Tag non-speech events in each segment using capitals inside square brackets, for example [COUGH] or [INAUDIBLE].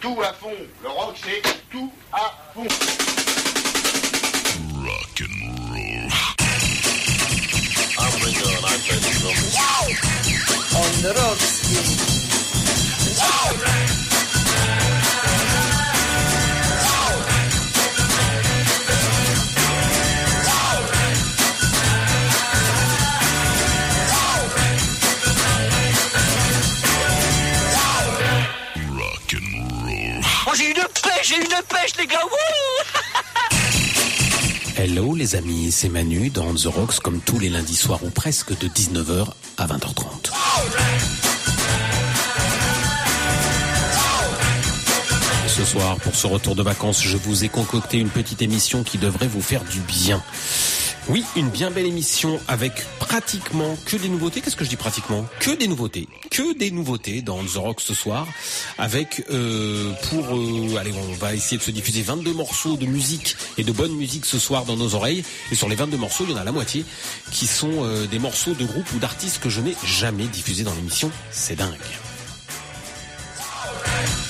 Tout à fond. Le rock, c'est tout à fond. Rock and roll. I'm Ringo and I play the drums. On the rocks. Rock une pêche, les gars. [LAUGHS] Hello les amis, c'est Manu dans The Rocks comme tous les lundis soirs ou presque de 19h à 20h30. Et ce soir, pour ce retour de vacances, je vous ai concocté une petite émission qui devrait vous faire du bien. Oui, une bien belle émission avec pratiquement que des nouveautés. Qu'est-ce que je dis pratiquement? Que des nouveautés. Que des nouveautés dans The Rock ce soir. Avec, euh, pour... euh, allez, on va essayer de se diffuser 22 morceaux de musique et de bonne musique ce soir dans nos oreilles. Et sur les 22 morceaux, il y en a la moitié qui sont euh, des morceaux de groupes ou d'artistes que je n'ai jamais diffusés dans l'émission. C'est dingue. «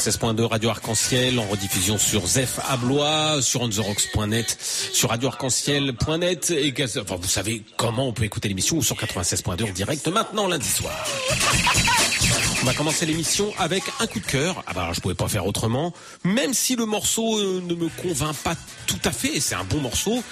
96.2 Radio Arc-en-Ciel en rediffusion sur Zef à Blois, sur ontheRocks.net, sur Radio Arc-en-Ciel.net et gaz- enfin, vous savez comment on peut écouter l'émission ou sur 96.2 en direct maintenant lundi soir. On va commencer l'émission avec un coup de cœur. Ah bah je pouvais pas faire autrement, même si le morceau euh, ne me convainc pas tout à fait. C'est un bon morceau.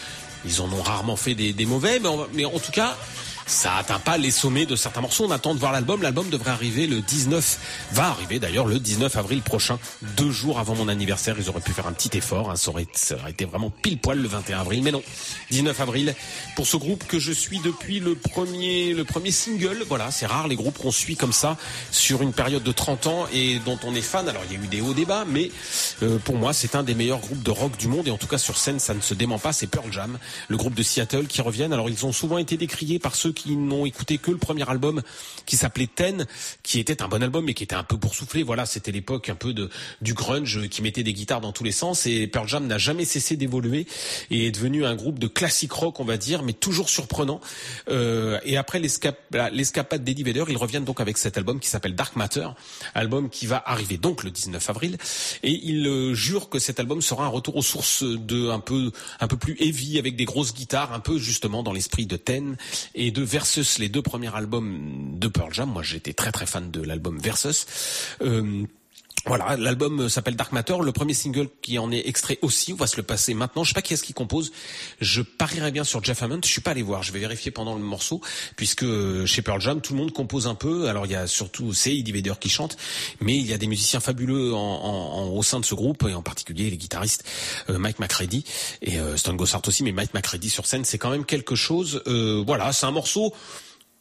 Ils en ont rarement fait des, mauvais, mais en, mais en tout cas, ça atteint pas les sommets de certains morceaux. On attend de voir l'album. L'album devrait arriver le 19, va arriver d'ailleurs le 19 avril prochain, deux jours avant mon anniversaire. Ils auraient pu faire un petit effort. hein. Ça, aurait, ça aurait été vraiment pile poil le 21 avril, mais non. 19 avril pour ce groupe que je suis depuis le premier, le premier single. Voilà, c'est rare les groupes qu'on suit comme ça sur une période de 30 ans et dont on est fan. Alors il y a eu des hauts débats, mais euh, pour moi c'est un des meilleurs groupes de rock du monde et en tout cas sur scène ça ne se dément pas. C'est Pearl Jam, le groupe de Seattle qui reviennent. Alors ils ont souvent été décriés par ceux qui n'ont écouté que le premier album qui s'appelait Ten, qui était un bon album mais qui était un peu boursouflé. Voilà, c'était l'époque un peu de du grunge qui mettait des guitares dans tous les sens et Pearl Jam n'a jamais cessé d'évoluer et est devenu un groupe de classique rock, on va dire, mais toujours surprenant. Euh, et après l'escapade d'Eddie Vedder, ils reviennent donc avec cet album qui s'appelle Dark Matter, album qui va arriver donc le 19 avril. Et ils euh, jurent que cet album sera un retour aux sources de un peu un peu plus heavy avec des grosses guitares, un peu justement dans l'esprit de Ten et de Versus, les deux premiers albums de Pearl Jam. Moi, j'étais très très fan de l'album Versus. Euh, voilà, l'album s'appelle Dark Matter. Le premier single qui en est extrait aussi, on va se le passer maintenant. Je sais pas qui est-ce qui compose. Je parierais bien sur Jeff Hammond. Je suis pas allé voir. Je vais vérifier pendant le morceau, puisque chez Pearl Jam, tout le monde compose un peu. Alors il y a surtout c'est Eddie Vedder qui chante, mais il y a des musiciens fabuleux en, en- en- au sein de ce groupe, et en particulier les guitaristes euh, Mike McCready et euh, Stan Gossard aussi. Mais Mike McCready sur scène, c'est quand même quelque chose. Euh, voilà, c'est un morceau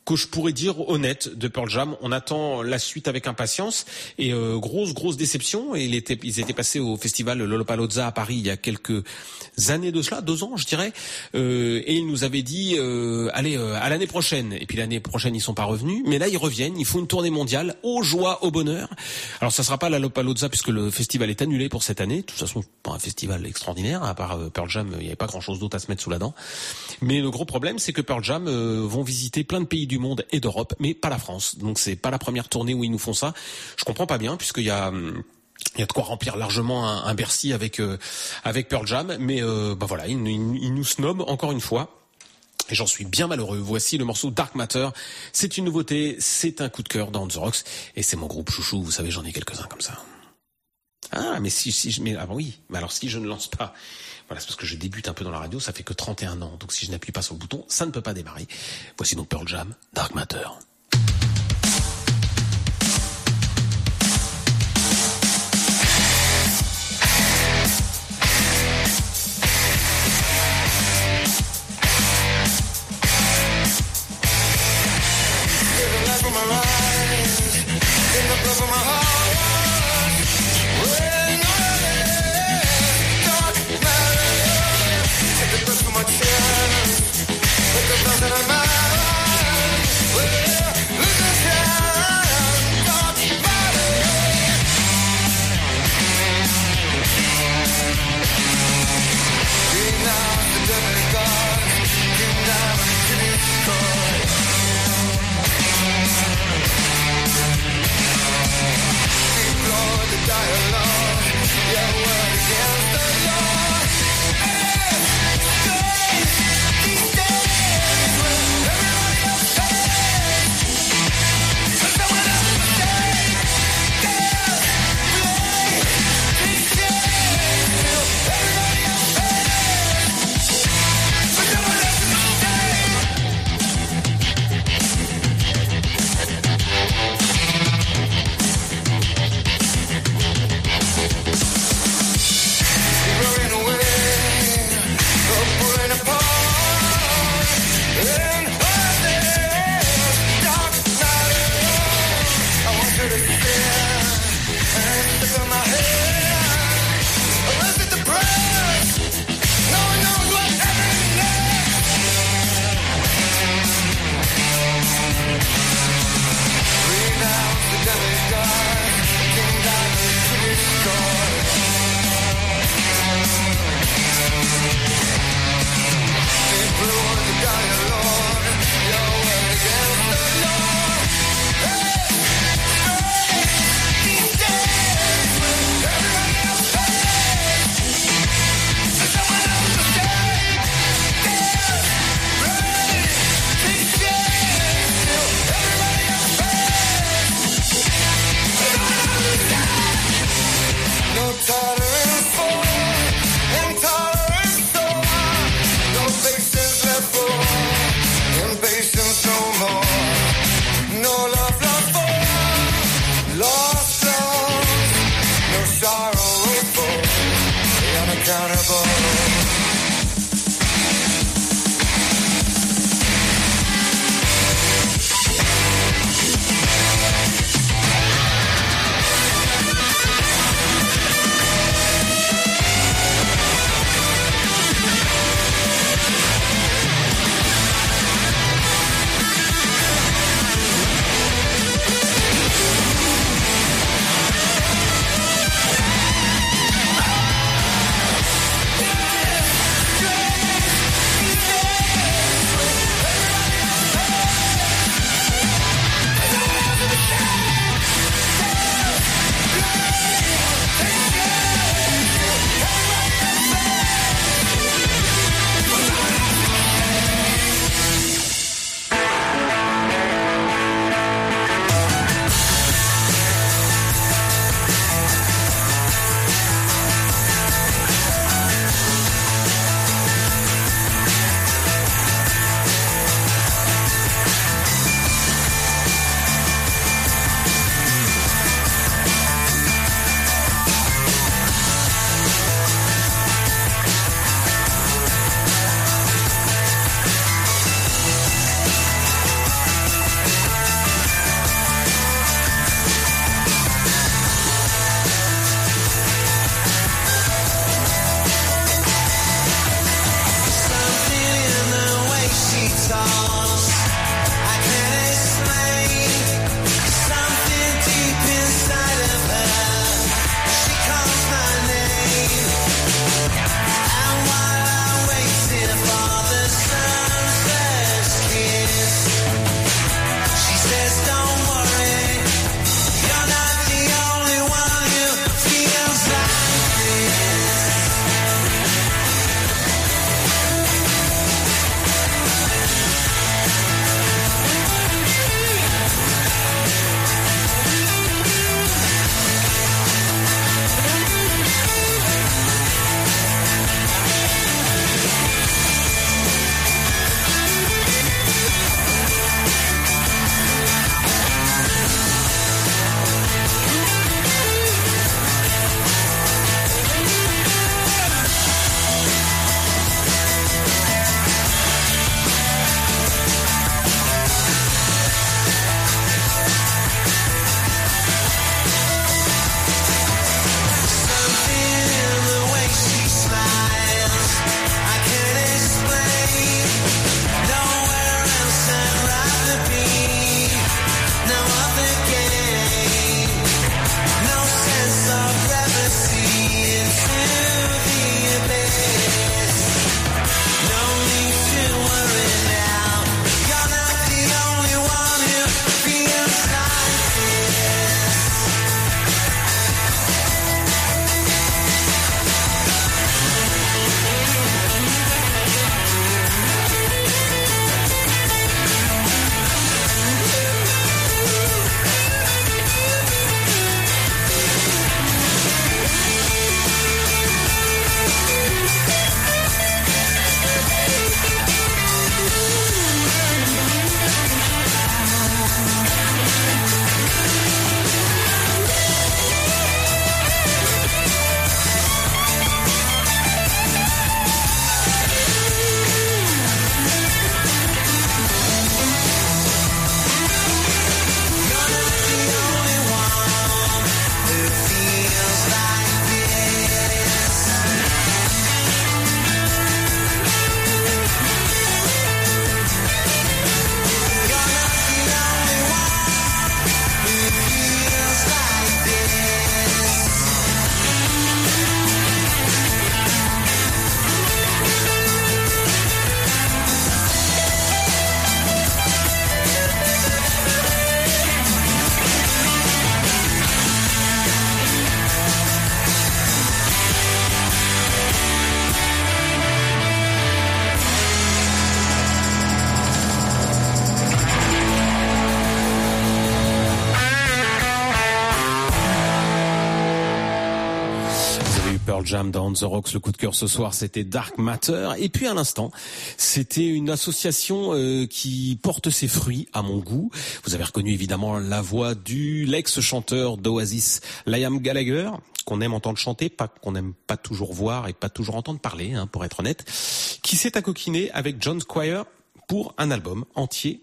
que je pourrais dire honnête de Pearl Jam. On attend la suite avec impatience et euh, grosse grosse déception. Ils étaient passés au festival Lollapalooza à Paris il y a quelques années de cela, deux ans je dirais. Euh, et ils nous avaient dit euh, allez à l'année prochaine. Et puis l'année prochaine ils sont pas revenus, mais là ils reviennent. Ils font une tournée mondiale, aux joie, au bonheur. Alors ça sera pas la Lollapalooza puisque le festival est annulé pour cette année. De toute façon pas un festival extraordinaire à part Pearl Jam. Il n'y avait pas grand chose d'autre à se mettre sous la dent. Mais le gros problème, c'est que Pearl Jam vont visiter plein de pays du monde et d'Europe, mais pas la France. Donc c'est pas la première tournée où ils nous font ça. Je comprends pas bien, puisqu'il y a il y a de quoi remplir largement un, un Bercy avec euh, avec Pearl Jam, mais euh, bah voilà, ils, ils- ils nous snobent encore une fois. Et j'en suis bien malheureux. Voici le morceau Dark Matter. C'est une nouveauté, c'est un coup de cœur dans The Rocks, et c'est mon groupe chouchou. Vous savez, j'en ai quelques-uns comme ça. Ah, mais si, si mais, ah bah oui, mais alors si je ne lance pas, voilà, c'est parce que je débute un peu dans la radio, ça fait que 31 ans, donc si je n'appuie pas sur le bouton, ça ne peut pas démarrer. Voici donc Pearl Jam, Dark Matter. Thank Jam dans The Rocks, le coup de cœur ce soir, c'était Dark Matter. Et puis à l'instant, c'était une association euh, qui porte ses fruits à mon goût. Vous avez reconnu évidemment la voix du l'ex-chanteur d'Oasis, Liam Gallagher, qu'on aime entendre chanter, pas qu'on n'aime pas toujours voir et pas toujours entendre parler, hein, pour être honnête, qui s'est accoquiné avec John Squire pour un album entier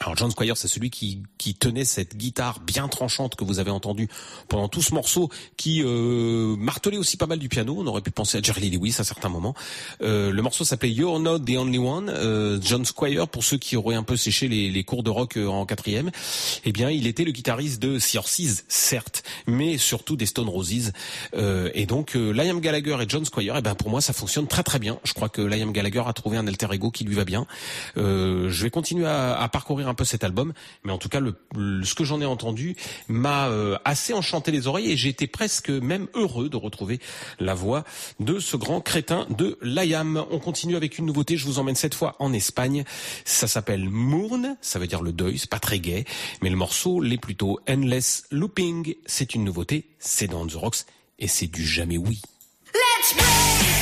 alors John Squire, c'est celui qui, qui tenait cette guitare bien tranchante que vous avez entendue pendant tout ce morceau, qui euh, martelait aussi pas mal du piano. On aurait pu penser à Jerry Lewis à certains moments. Euh, le morceau s'appelait You're Not the Only One. Euh, John Squire, pour ceux qui auraient un peu séché les, les cours de rock euh, en quatrième, eh bien, il était le guitariste de Sea Horses, certes, mais surtout des Stone Roses. Euh, et donc, euh, Liam Gallagher et John Squire, eh ben, pour moi, ça fonctionne très très bien. Je crois que Liam Gallagher a trouvé un alter ego qui lui va bien. Je vais continuer à, à parcourir un peu cet album, mais en tout cas, le, ce que j'en ai entendu m'a euh, assez enchanté les oreilles et j'ai été presque même heureux de retrouver la voix de ce grand crétin de Liam. On continue avec une nouveauté, je vous emmène cette fois en Espagne. Ça s'appelle Mourne, ça veut dire le deuil, c'est pas très gai, mais le morceau l'est plutôt Endless Looping. C'est une nouveauté, c'est dans The Rocks et c'est du jamais oui. Let's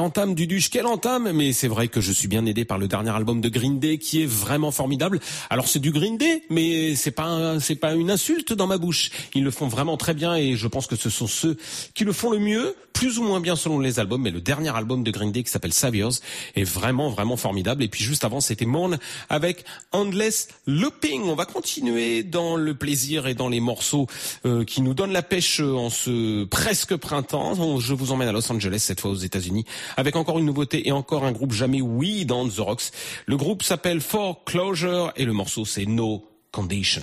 quelle entame Duduche, quelle entame Mais c'est vrai que je suis bien aidé par le dernier album de Green Day qui est vraiment formidable. Alors c'est du Green Day, mais c'est pas c'est pas une insulte dans ma bouche. Ils le font vraiment très bien et je pense que ce sont ceux qui le font le mieux, plus ou moins bien selon les albums. Mais le dernier album de Green Day qui s'appelle Saviors est vraiment vraiment formidable. Et puis juste avant c'était Mourn avec Endless Looping. On va continuer dans le plaisir et dans les morceaux euh, qui nous donnent la pêche euh, en ce presque printemps. Je vous emmène à Los Angeles cette fois aux États-Unis avec encore une nouveauté et encore un groupe jamais oui dans The Rocks. Le groupe s'appelle Foreclosure et le morceau c'est No Condition.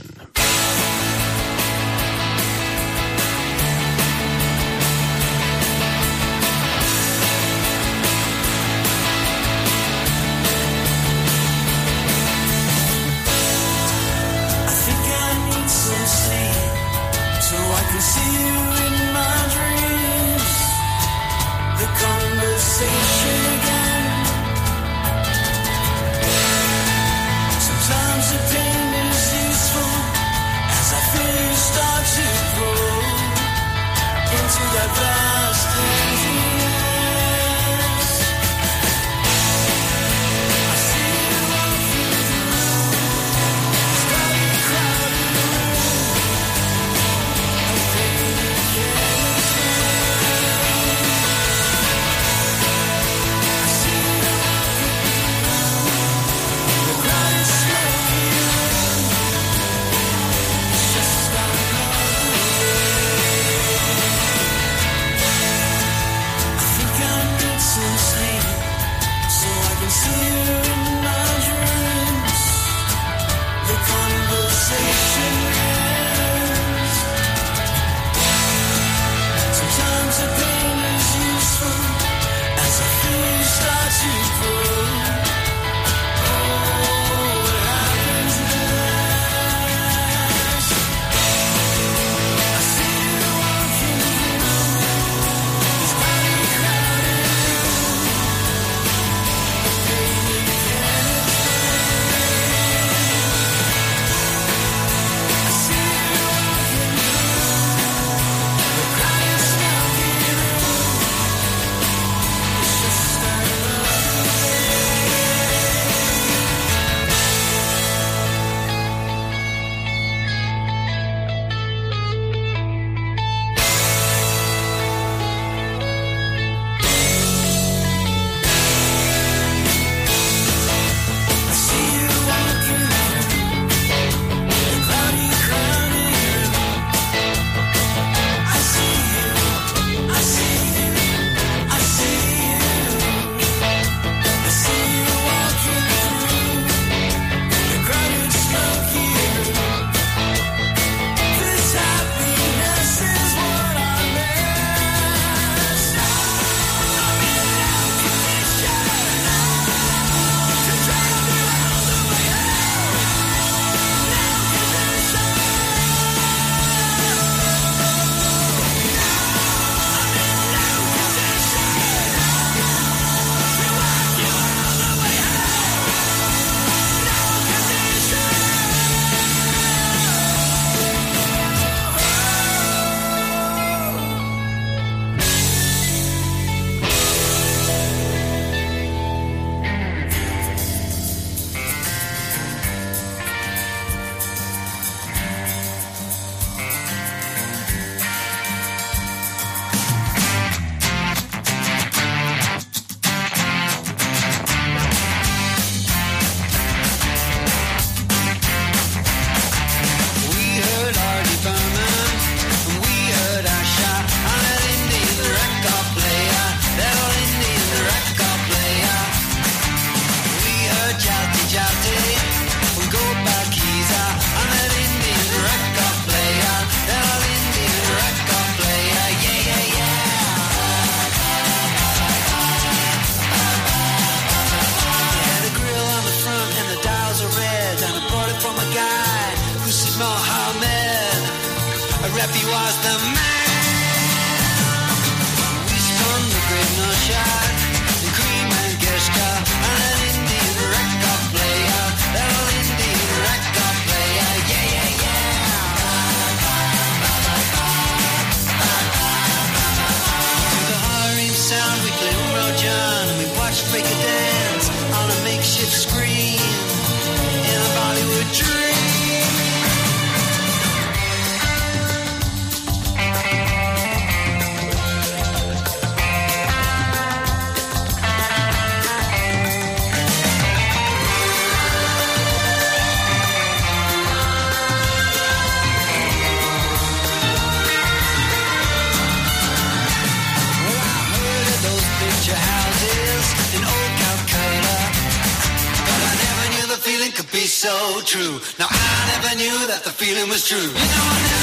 So true. Now I never knew that the feeling was true. You know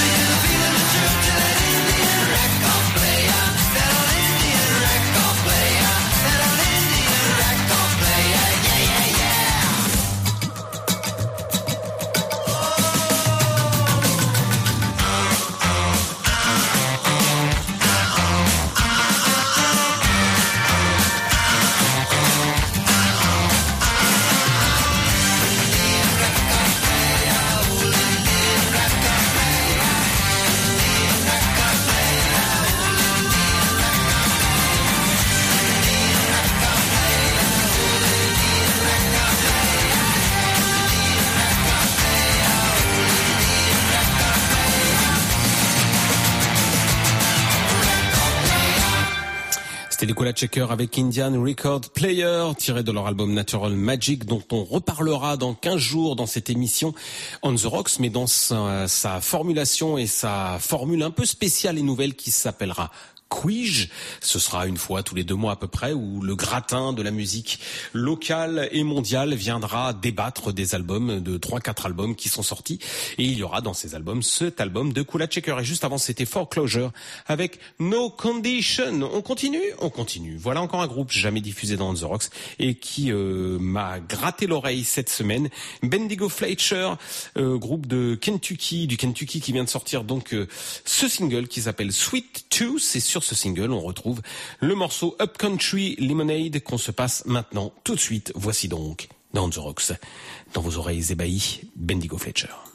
Avec Indian Record Player, tiré de leur album Natural Magic, dont on reparlera dans 15 jours dans cette émission On the Rocks, mais dans sa formulation et sa formule un peu spéciale et nouvelle qui s'appellera Quij. Ce sera une fois tous les deux mois à peu près où le gratin de la musique locale et mondiale viendra débattre des albums, de trois quatre albums qui sont sortis. Et il y aura dans ces albums cet album de Kula Checker. Et juste avant, c'était Foreclosure avec No Condition. On continue? On continue. Voilà encore un groupe jamais diffusé dans The Rocks et qui euh, m'a gratté l'oreille cette semaine. Bendigo Fletcher, euh, groupe de Kentucky, du Kentucky qui vient de sortir donc euh, ce single qui s'appelle Sweet Tooth. Et sur ce single, on retrouve le morceau Upcountry Lemonade qu'on se passe maintenant tout de suite. Voici donc dans The Rocks, dans vos oreilles ébahies, Bendigo Fletcher.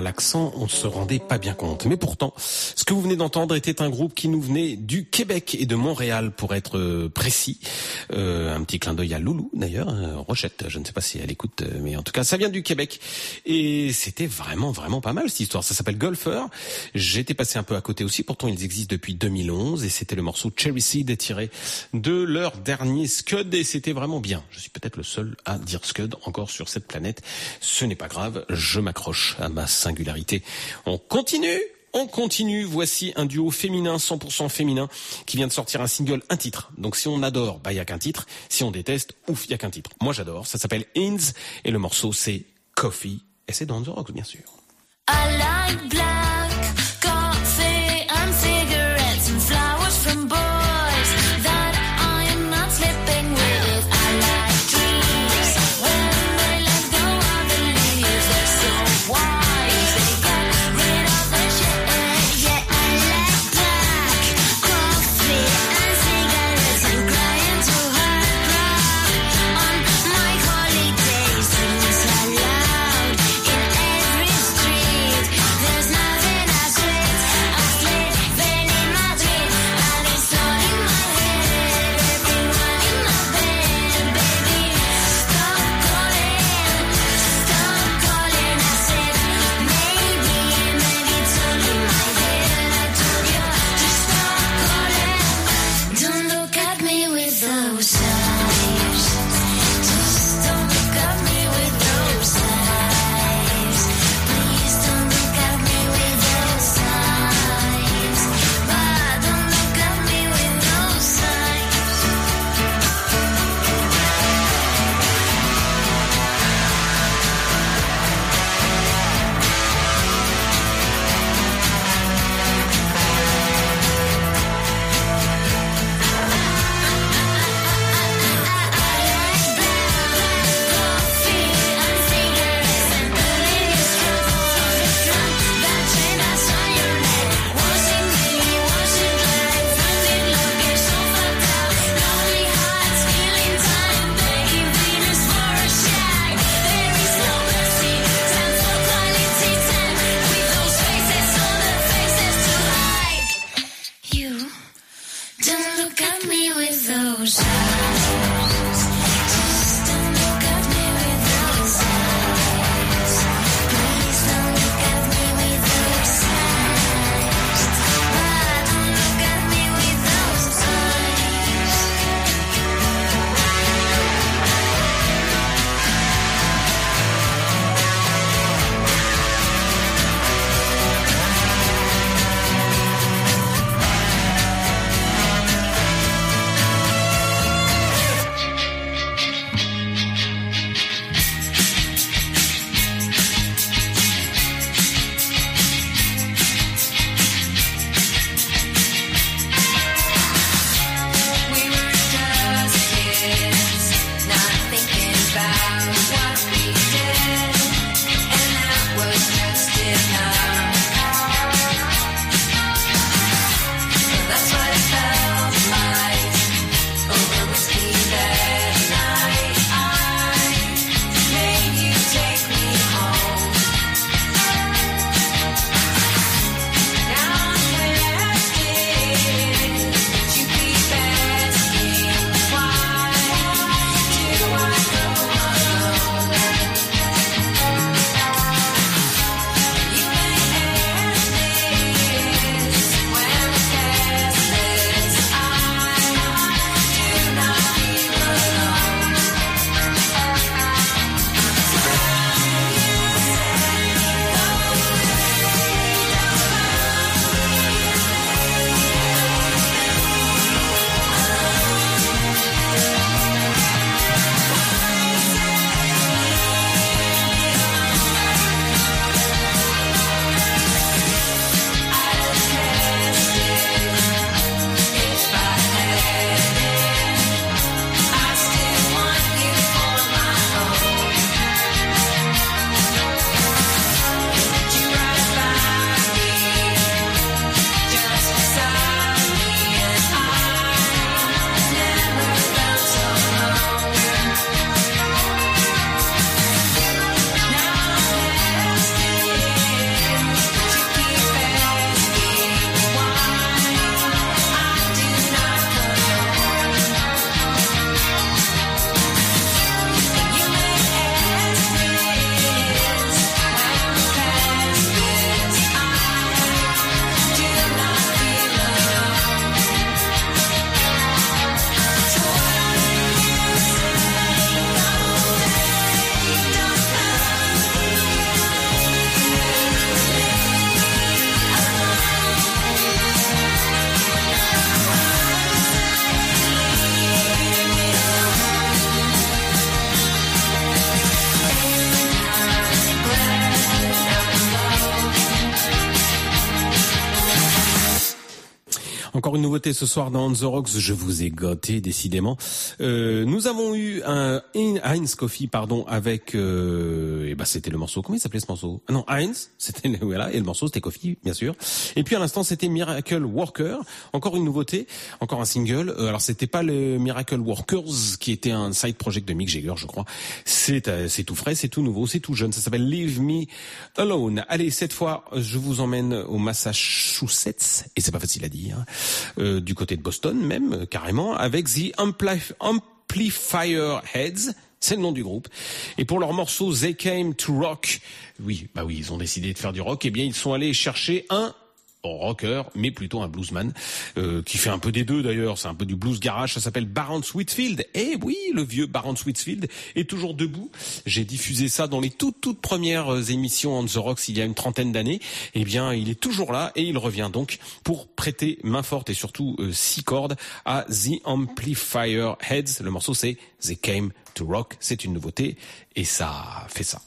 L'accent, on se rendait pas bien compte. Mais pourtant, que vous venez d'entendre était un groupe qui nous venait du Québec et de Montréal, pour être euh, précis. Euh, un petit clin d'œil à Loulou, d'ailleurs, hein, Rochette. Je ne sais pas si elle écoute, euh, mais en tout cas, ça vient du Québec. Et c'était vraiment, vraiment pas mal cette histoire. Ça s'appelle Golfer. J'étais passé un peu à côté aussi. Pourtant, ils existent depuis 2011 et c'était le morceau Cherry Seed tiré de leur dernier Scud et c'était vraiment bien. Je suis peut-être le seul à dire Scud encore sur cette planète. Ce n'est pas grave. Je m'accroche à ma singularité. On continue on continue, voici un duo féminin, 100% féminin, qui vient de sortir un single, un titre. Donc si on adore, bah y a qu'un titre. Si on déteste, ouf, y a qu'un titre. Moi j'adore, ça s'appelle Inns, et le morceau c'est Coffee, et c'est dans The Rock bien sûr. Ce soir dans The Rocks, je vous ai gâté décidément. Euh, nous avons eu un Heinz Coffee, pardon, avec, euh, bah c'était le morceau. Comment il s'appelait ce morceau? Ah Non, Heinz, [LAUGHS] c'était voilà, et le morceau c'était Coffee, bien sûr. Et puis à l'instant c'était Miracle Worker, encore une nouveauté, encore un single. Euh, alors c'était pas le Miracle Workers qui était un side project de Mick Jagger, je crois. C'est euh, c'est tout frais, c'est tout nouveau, c'est tout jeune. Ça s'appelle Leave Me Alone. Allez, cette fois je vous emmène au Massachusetts et c'est pas facile à dire, euh, du côté de Boston même euh, carrément, avec The Ampli- Amplifier Heads. C'est le nom du groupe. Et pour leur morceau They Came to Rock, oui, bah oui, ils ont décidé de faire du rock. Eh bien, ils sont allés chercher un rocker, mais plutôt un bluesman, euh, qui fait un peu des deux d'ailleurs. C'est un peu du blues garage. Ça s'appelle Baron Sweetfield. Et oui, le vieux Baron Sweetfield est toujours debout. J'ai diffusé ça dans les toutes toutes premières euh, émissions on the rocks il y a une trentaine d'années. Eh bien, il est toujours là et il revient donc pour prêter main forte et surtout euh, six cordes à The Amplifier Heads. Le morceau c'est They Came to Rock. C'est une nouveauté et ça fait ça.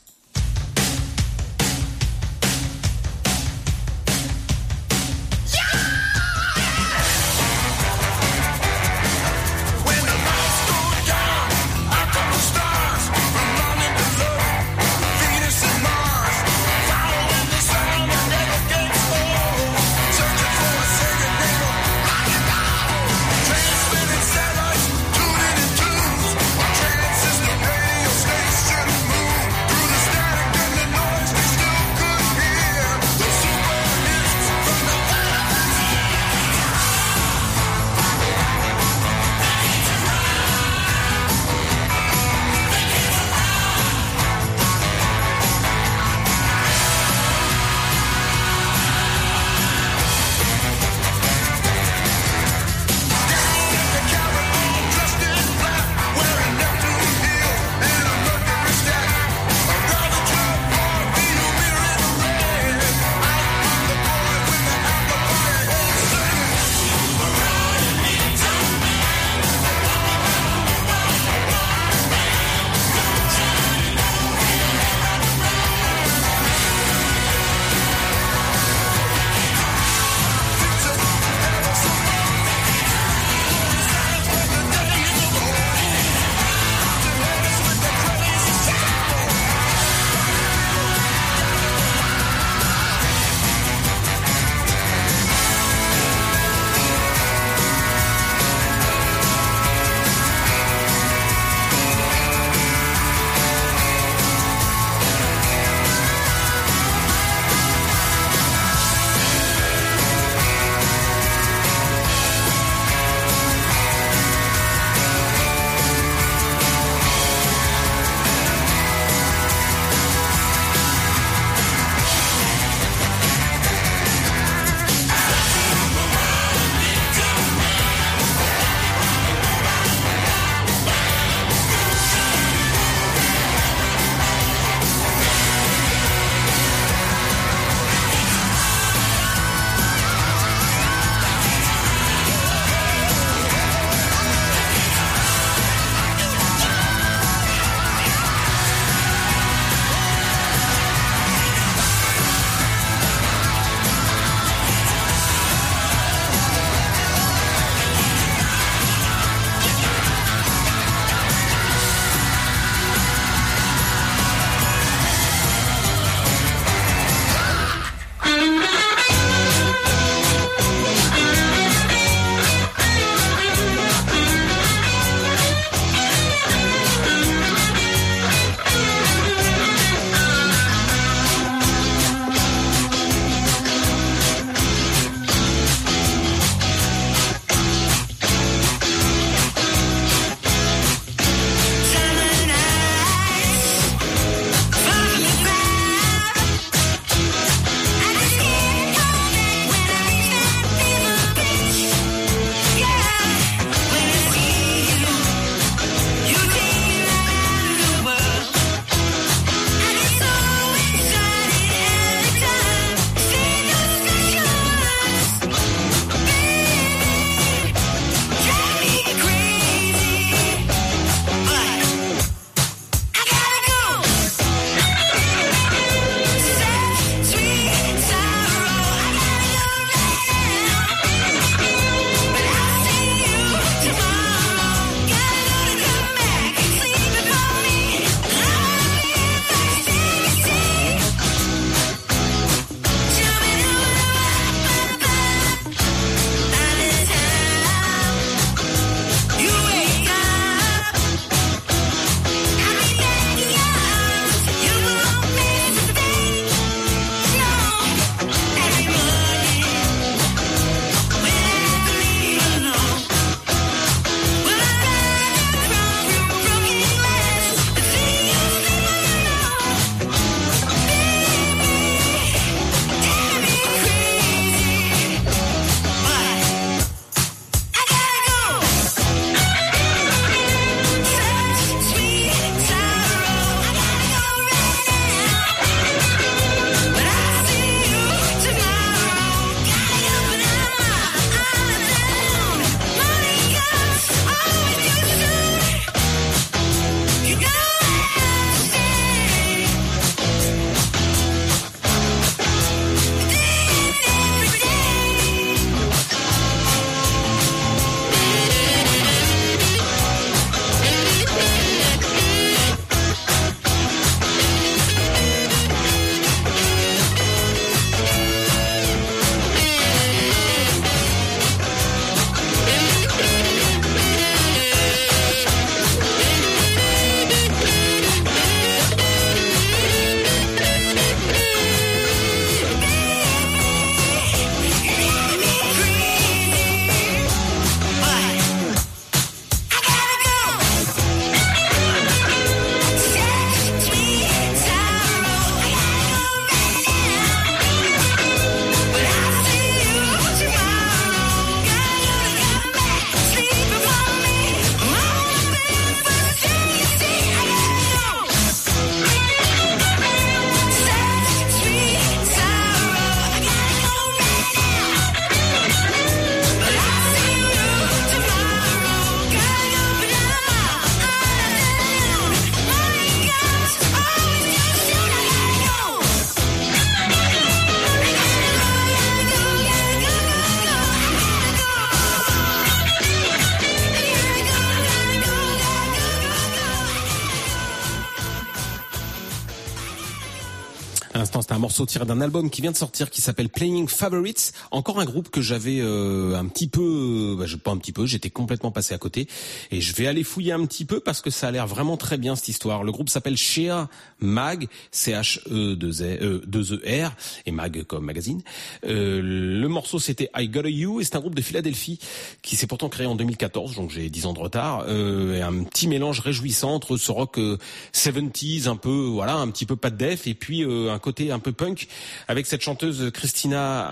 Morceau tiré d'un album qui vient de sortir qui s'appelle Playing Favorites. Encore un groupe que j'avais euh, un petit peu, bah, je- pas un petit peu, j'étais complètement passé à côté. Et je vais aller fouiller un petit peu parce que ça a l'air vraiment très bien cette histoire. Le groupe s'appelle Sheer Mag, C-H-E-2-E-R, et Mag comme magazine. Euh, le morceau c'était I Got You et c'est un groupe de Philadelphie qui s'est pourtant créé en 2014, donc j'ai 10 ans de retard. Euh, un petit mélange réjouissant entre ce rock euh, 70s, un peu, voilà, un petit peu pas de def, et puis euh, un côté un peu punk avec cette chanteuse Christina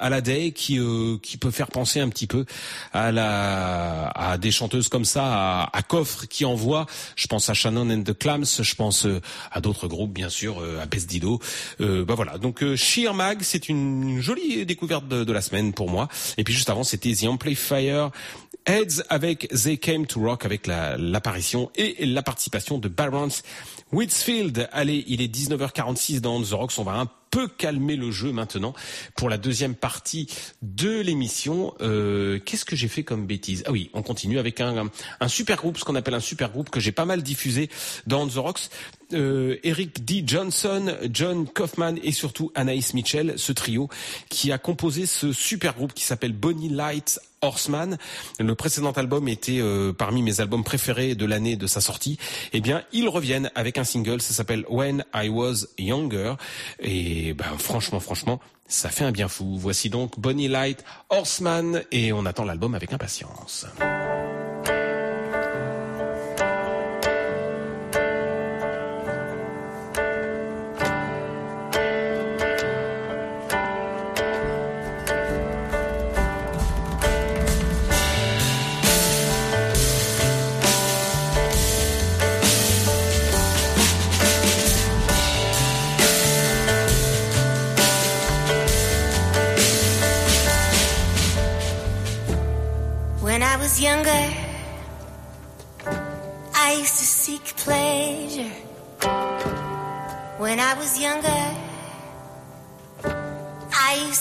Aladay qui euh, qui peut faire penser un petit peu à la à des chanteuses comme ça, à, à coffre qui envoie. Je pense à Shannon and the Clams, je pense euh, à d'autres groupes bien sûr, euh, à Best Dido. Euh, bah voilà, donc euh, Sheer Mag, c'est une jolie découverte de, de la semaine pour moi. Et puis juste avant, c'était The Amplifier Heads avec They Came to Rock avec la- l'apparition et la participation de Barons Whitsfield. Allez, il est 19h46 dans The Rocks. On va un peu calmer le jeu maintenant pour la deuxième partie de l'émission. Euh, Qu'est-ce que j'ai fait comme bêtise? Ah oui, on continue avec un, un, super groupe, ce qu'on appelle un super groupe que j'ai pas mal diffusé dans The Rocks. Euh, Eric D. Johnson, John Kaufman et surtout Anaïs Mitchell, ce trio qui a composé ce super groupe qui s'appelle Bonnie Light Horseman. Le précédent album était euh, parmi mes albums préférés de l'année de sa sortie. Eh bien, ils reviennent avec un single, ça s'appelle When I Was Younger. Et ben, franchement, franchement, ça fait un bien fou. Voici donc Bonnie Light Horseman et on attend l'album avec impatience.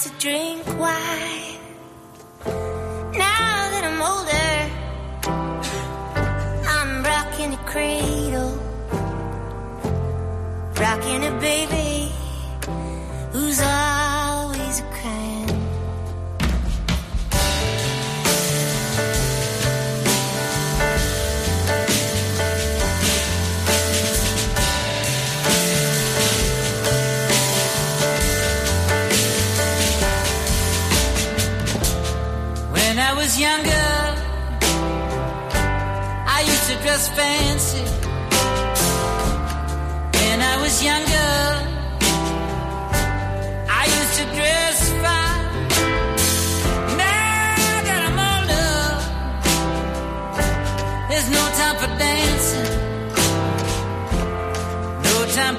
To drink wine. Now that I'm older, I'm rocking a cradle, rocking a baby was younger, I used to dress fancy. When I was younger, I used to dress fine. Now that I'm older, there's no time for dancing, no time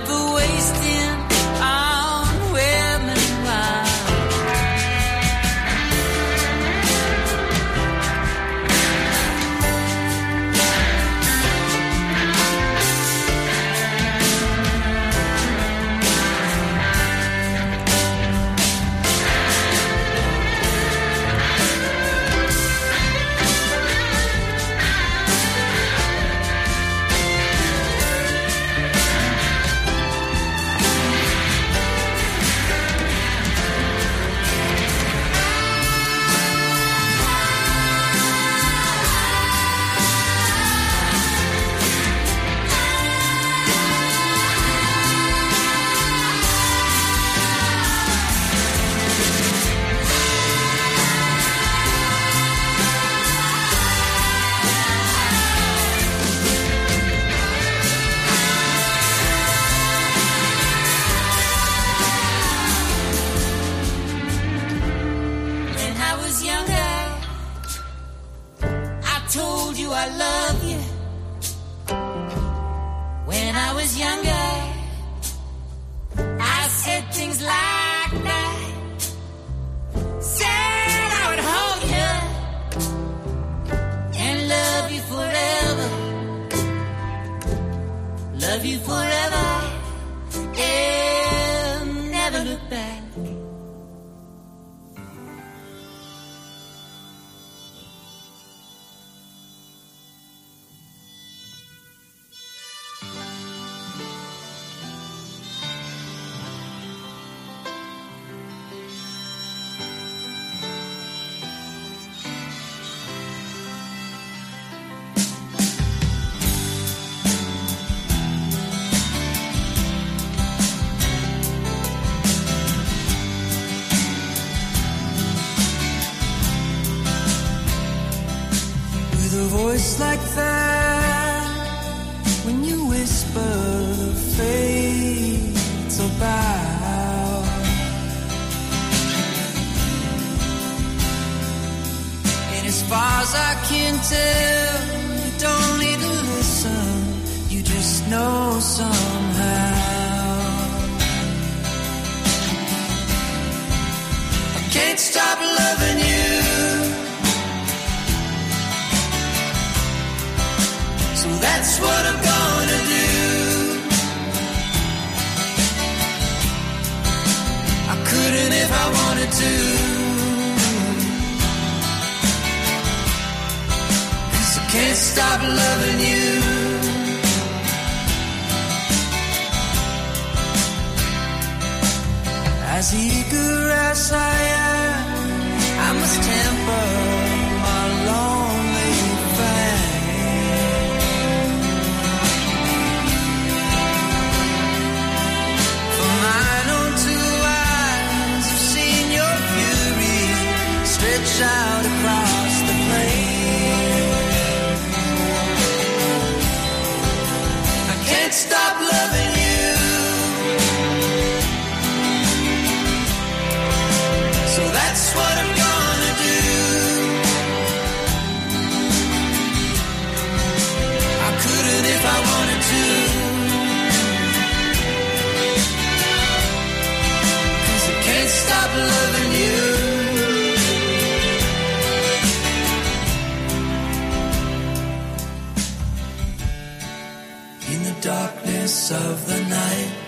I love you. When I was younger, I said things like that. Said I would hold you and love you forever. Love you forever. Night.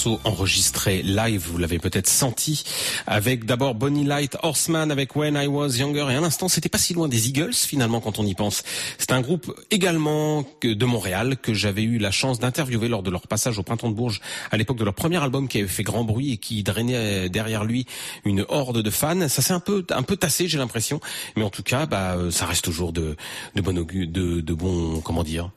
Morceaux enregistrés live, vous l'avez peut-être senti, avec d'abord Bonnie Light, Horseman avec When I Was Younger, et à l'instant c'était pas si loin des Eagles finalement quand on y pense. C'est un groupe également de Montréal que j'avais eu la chance d'interviewer lors de leur passage au Printemps de Bourges à l'époque de leur premier album qui avait fait grand bruit et qui drainait derrière lui une horde de fans. Ça s'est un peu un peu tassé j'ai l'impression, mais en tout cas bah ça reste toujours de de bon de de bon comment dire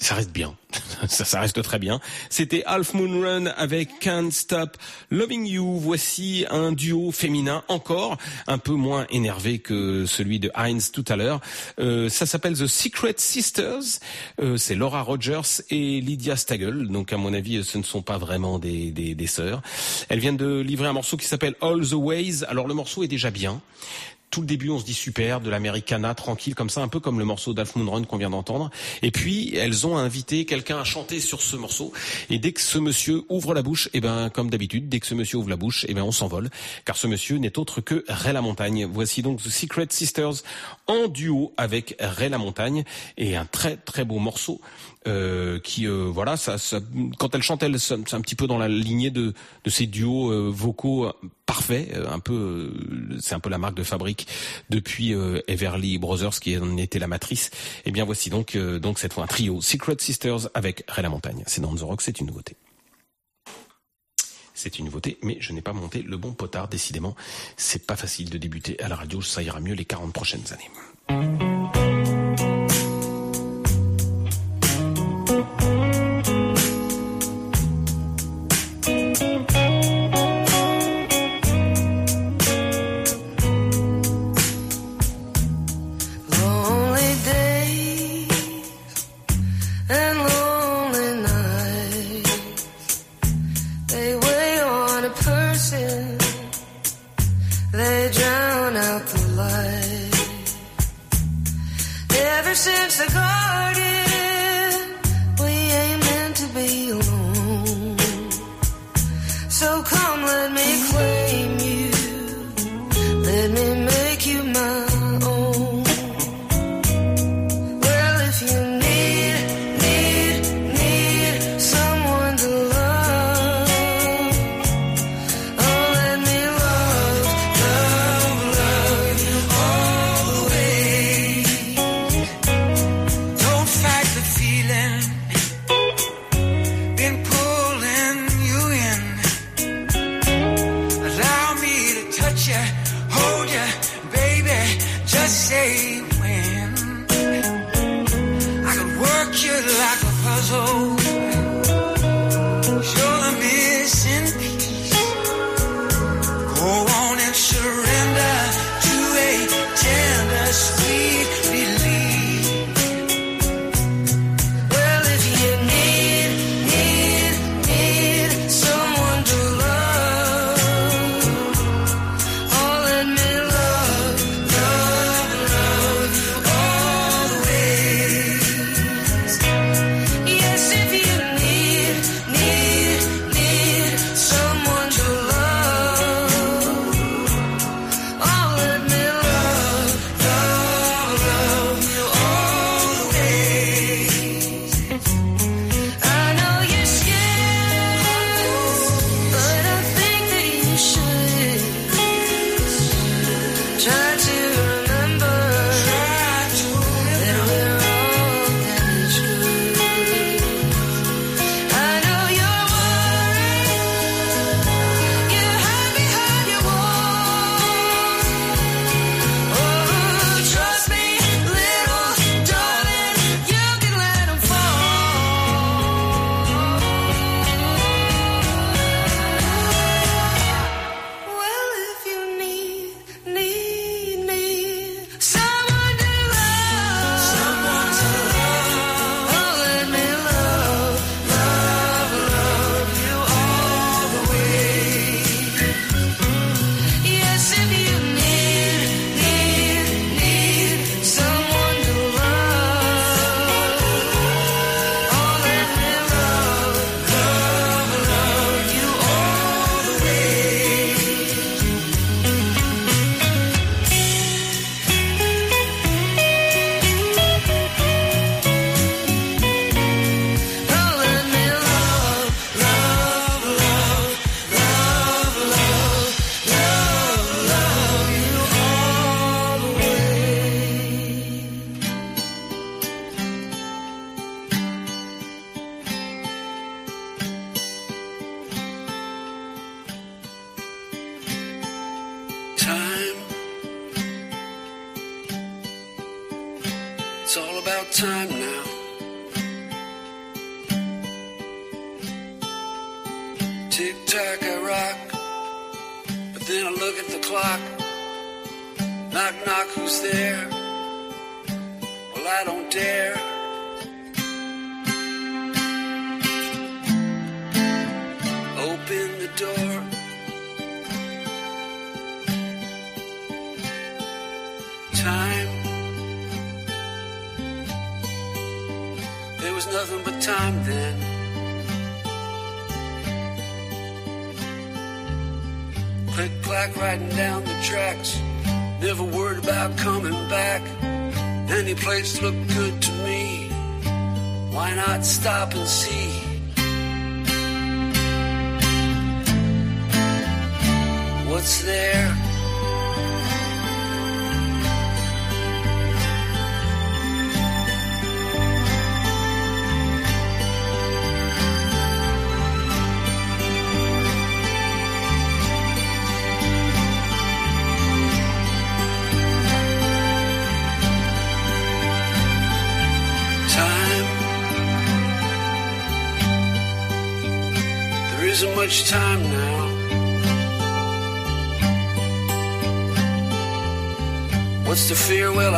ça reste bien. [LAUGHS] ça, ça reste très bien. C'était Half Moon Run avec Can't Stop Loving You. Voici un duo féminin encore un peu moins énervé que celui de Heinz tout à l'heure. Euh, ça s'appelle The Secret Sisters. Euh, c'est Laura Rogers et Lydia Stagel. Donc à mon avis, ce ne sont pas vraiment des, des, des sœurs. Elles viennent de livrer un morceau qui s'appelle All the Ways. Alors le morceau est déjà bien tout le début, on se dit super, de l'Americana, tranquille, comme ça, un peu comme le morceau d'Alf Moon qu'on vient d'entendre. Et puis, elles ont invité quelqu'un à chanter sur ce morceau. Et dès que ce monsieur ouvre la bouche, et ben, comme d'habitude, dès que ce monsieur ouvre la bouche, et ben, on s'envole. Car ce monsieur n'est autre que Ray La Montagne. Voici donc The Secret Sisters en duo avec Ray La Montagne. Et un très, très beau morceau. Euh, qui euh, voilà ça, ça- quand elle chante elle c'est un petit peu dans la lignée de de ces duos euh, vocaux parfaits euh, un peu euh, c'est un peu la marque de fabrique depuis euh, Everly Brothers qui en était la matrice et bien voici donc euh, donc cette fois un trio Secret Sisters avec Ray La Montagne c'est dans The Rock c'est une nouveauté c'est une nouveauté, mais je n'ai pas monté le bon potard, décidément. C'est pas facile de débuter à la radio, ça ira mieux les 40 prochaines années.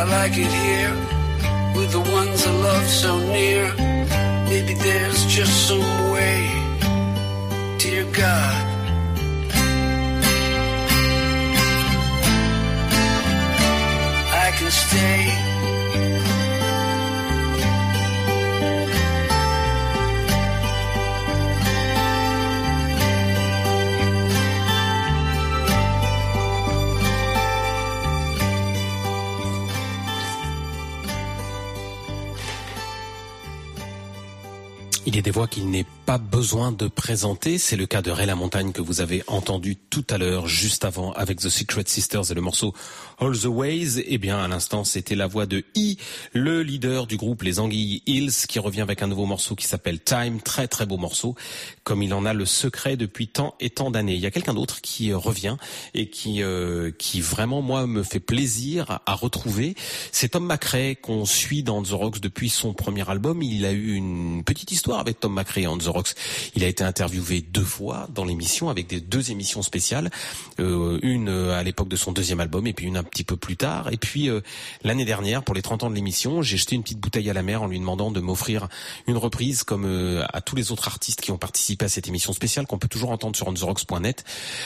I like it here with the ones I love so near. Maybe there's just some way, dear God. Il y a des voix qu'il n'est pas besoin de présenter. C'est le cas de Ray La Montagne que vous avez entendu tout à l'heure, juste avant, avec The Secret Sisters et le morceau All the Ways. Eh bien, à l'instant, c'était la voix de I, le leader du groupe Les Anguilles Hills, qui revient avec un nouveau morceau qui s'appelle Time. Très, très beau morceau. Comme il en a le secret depuis tant et tant d'années. Il y a quelqu'un d'autre qui euh, revient et qui, euh, qui vraiment, moi, me fait plaisir à retrouver. C'est Tom McRae qu'on suit dans The Rocks depuis son premier album. Il a eu une petite histoire avec Tom McRae en The Rocks. Il a été interviewé deux fois dans l'émission avec des deux émissions spéciales, euh, une euh, à l'époque de son deuxième album et puis une un petit peu plus tard. Et puis euh, l'année dernière, pour les 30 ans de l'émission, j'ai jeté une petite bouteille à la mer en lui demandant de m'offrir une reprise comme euh, à tous les autres artistes qui ont participé à cette émission spéciale qu'on peut toujours entendre sur ontherocks.net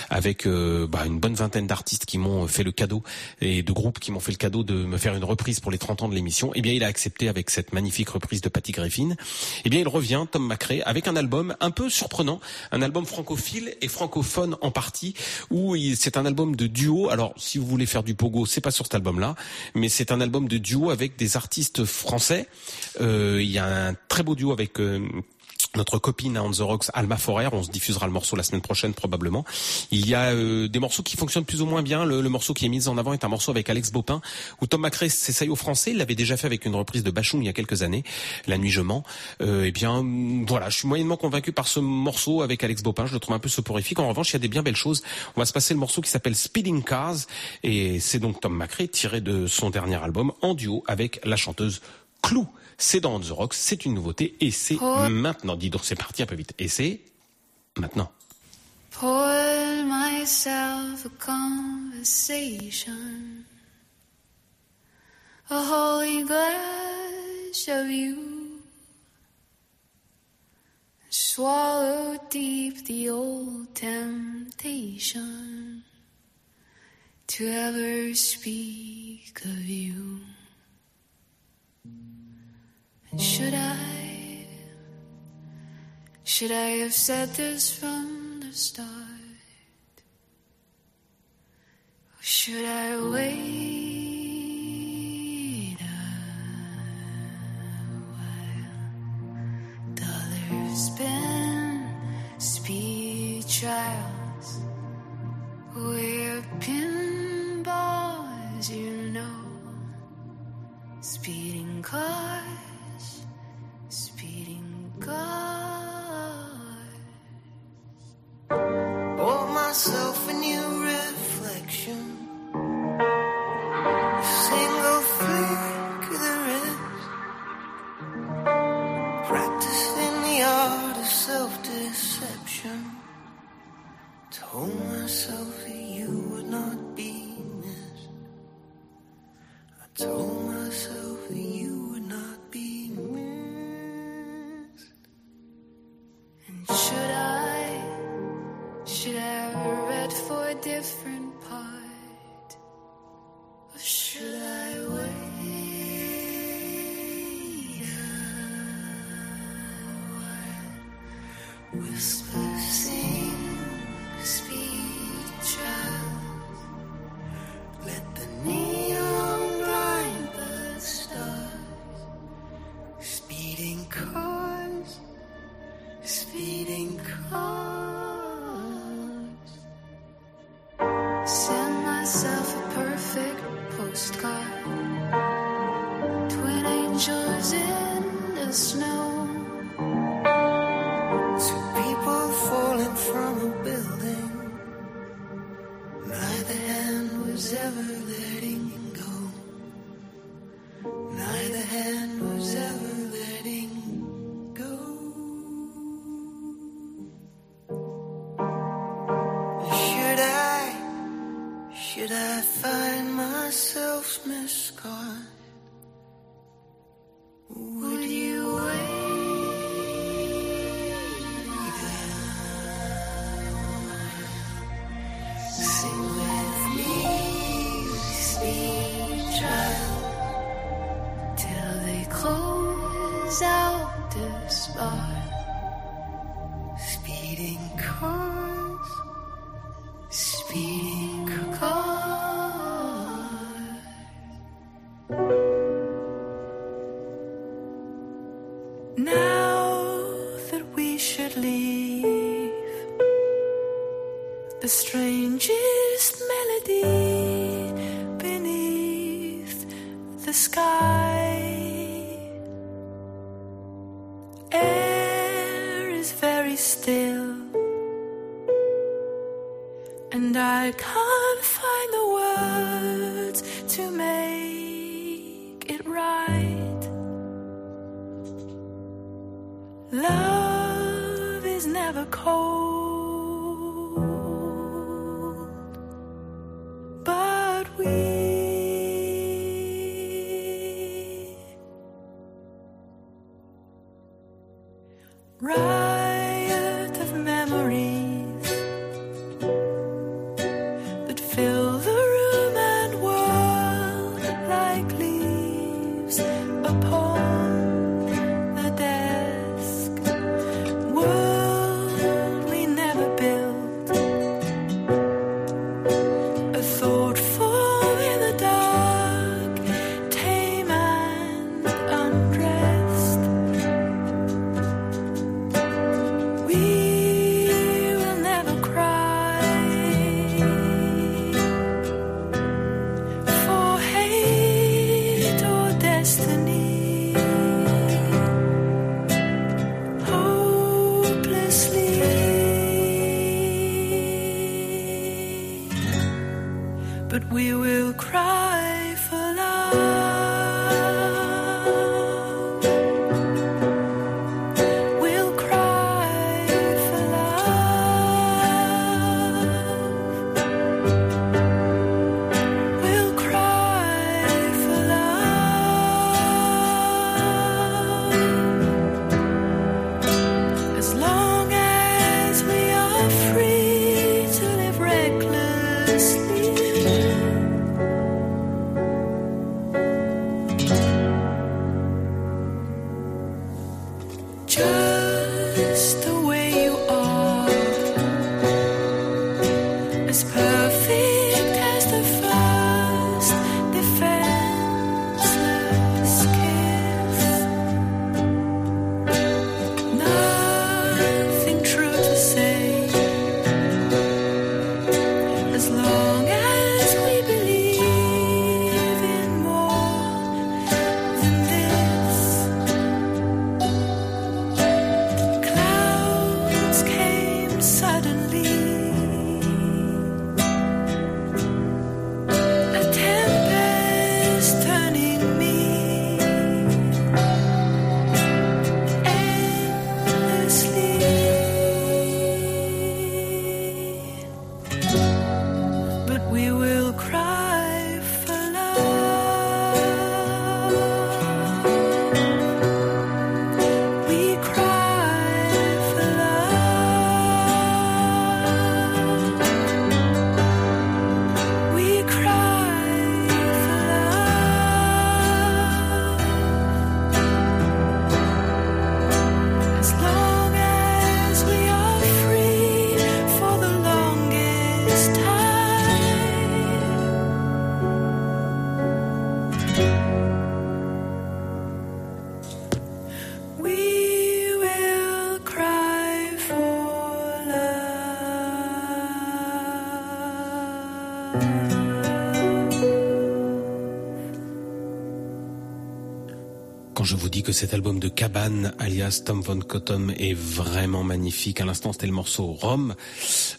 avec euh, bah, une bonne vingtaine d'artistes qui m'ont fait le cadeau et de groupes qui m'ont fait le cadeau de me faire une reprise pour les 30 ans de l'émission. Eh bien, il a accepté avec cette magnifique reprise de Patty Griffin. Eh bien, il revient, Tom McRae, avec un album un peu surprenant, un album francophile et francophone en partie, où c'est un album de duo. Alors, si vous voulez faire du pogo, c'est pas sur cet album-là, mais c'est un album de duo avec des artistes français. Euh, il y a un très beau duo avec euh, notre copine On The Rocks, Alma Forer, on se diffusera le morceau la semaine prochaine probablement. Il y a euh, des morceaux qui fonctionnent plus ou moins bien. Le, le morceau qui est mis en avant est un morceau avec Alex Bopin, où Tom McRae s'essaye au français. Il l'avait déjà fait avec une reprise de Bachung il y a quelques années, La Nuit je mens. Euh, eh bien, hum, voilà, je suis moyennement convaincu par ce morceau avec Alex Bopin. Je le trouve un peu soporifique. En revanche, il y a des bien belles choses. On va se passer le morceau qui s'appelle Speeding Cars, et c'est donc Tom McRae tiré de son dernier album en duo avec la chanteuse Clou. C'est dans On The Rocks, c'est une nouveauté et c'est maintenant. Dis donc, c'est parti un peu vite. Et c'est maintenant. Pour myself a conversation, a holy glass of you. Swallow deep the old temptation to ever speak of you. Should I, should I have said this from the start? Or should I wait a while? There's been speed trials where pinballs, you know, speeding cars, speeding cars. Bought myself a new je vous dis que cet album de Cabane, alias Tom Von Cottom, est vraiment magnifique. À l'instant, c'était le morceau Rome,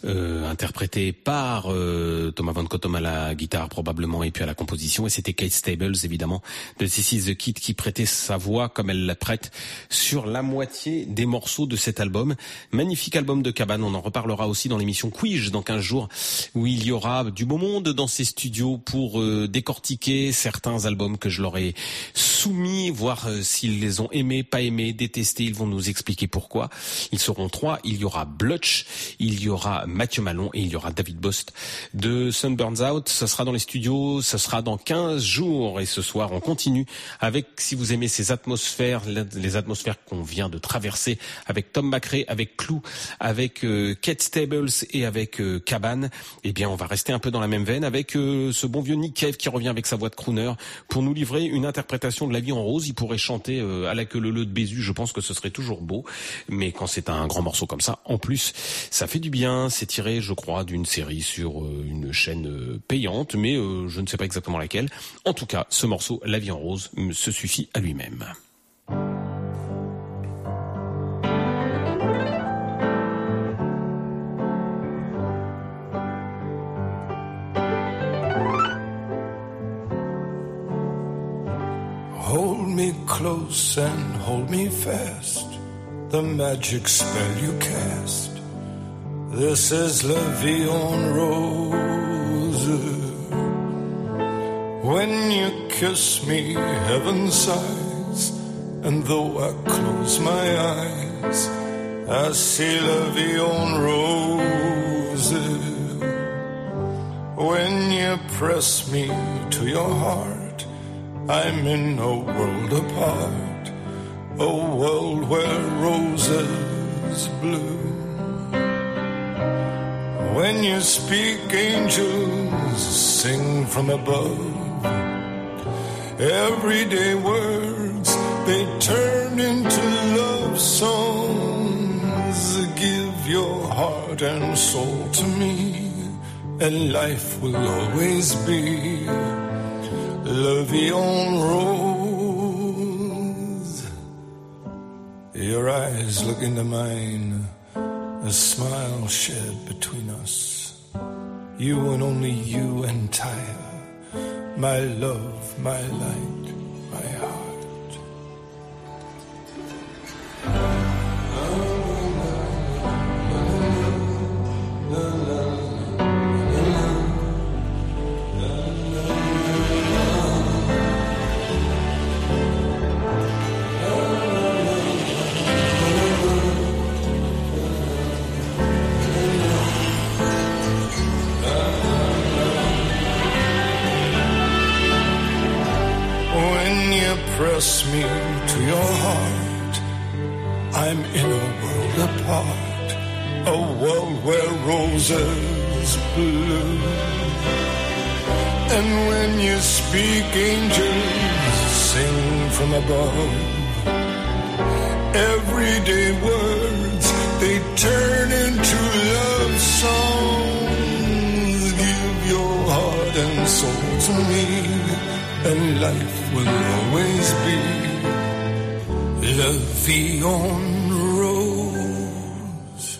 euh, interprété par euh, Thomas Von Cottom à la guitare probablement et puis à la composition. Et c'était Kate Stables, évidemment, de This is the Kid qui prêtait sa voix comme elle la prête sur la moitié des morceaux de cet album. Magnifique album de Cabane. On en reparlera aussi dans l'émission Quiz dans 15 jours où il y aura du beau monde dans ces studios pour euh, décortiquer certains albums que je leur ai soumis, voir s'ils les ont aimés, pas aimés, détestés. Ils vont nous expliquer pourquoi. Ils seront trois. Il y aura Blutch, il y aura Mathieu Malon et il y aura David Bost de Sunburns Out. Ce sera dans les studios, ce sera dans 15 jours. Et ce soir, on continue avec, si vous aimez ces atmosphères, les atmosphères qu'on vient de traverser avec Tom McRae, avec Clou, avec euh, Kate Stables et avec euh, Cabane, eh bien, on va rester un peu dans la même veine avec euh, ce bon vieux Nick Cave qui revient avec sa voix de crooner pour nous livrer une interprétation de La vie en rose. Il pourrait chanter euh, à la queue leu de Bézu. Je pense que ce serait toujours beau. Mais quand c'est un grand morceau comme ça, en plus, ça fait du bien. C'est tiré, je crois, d'une série sur euh, une chaîne euh, payante, mais je ne sais pas exactement laquelle. En tout cas, ce morceau, La vie en rose, se suffit à lui-même. Close and hold me fast. The magic spell you cast. This is en Rose. When you kiss me, heaven sighs. And though I close my eyes, I see en Rose. When you press me to your heart, I'm in a world apart, a world where roses bloom. When you speak, angels sing from above. Everyday words, they turn into love songs. Give your heart and soul to me, and life will always be La vie en rose. Your eyes look into mine, a smile shared between us. You and only you entire my love, my light, my heart. Life will always be en rose.